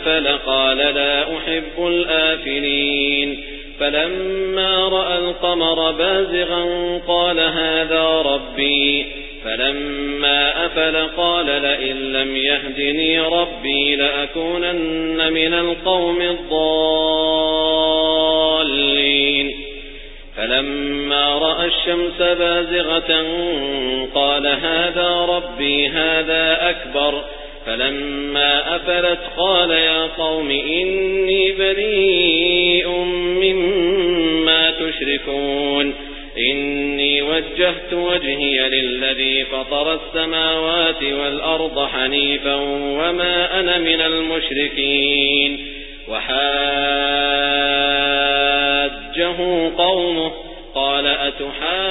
أفل قال لا أحب الآفلين. فلما رأى القمر بازغا قال هذا ربي. فلما أفل قال لئن لم يهدني ربي لأكونن من القوم الضالين. فلما رأى الشمس بازغة قال هذا ربي هذا أكبر. فلما أفلت قال إني بريء مما تشركون. إني وجهت وجهي للذي فطر السماوات والأرض حنيفا وما أنا من المشركين. وحاجه قومه قال أتحاجوني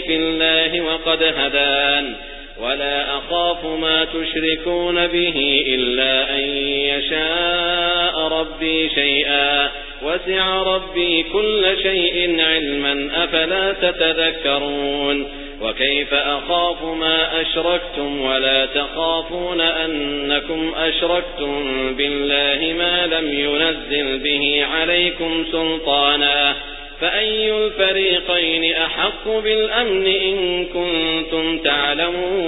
في الله وقد هدان. ولا أخاف ما تشركون به إلا أن يشاء ربي شيئا. وسع ربي كل شيء علما أفلا تتذكرون؟ وكيف أخاف ما أشركتم ولا تخافون أنكم أشركتم بالله ما لم ينزل به عليكم سلطانا؟ فأي الفريقين أحق بالأمن إن كنتم تعلمون؟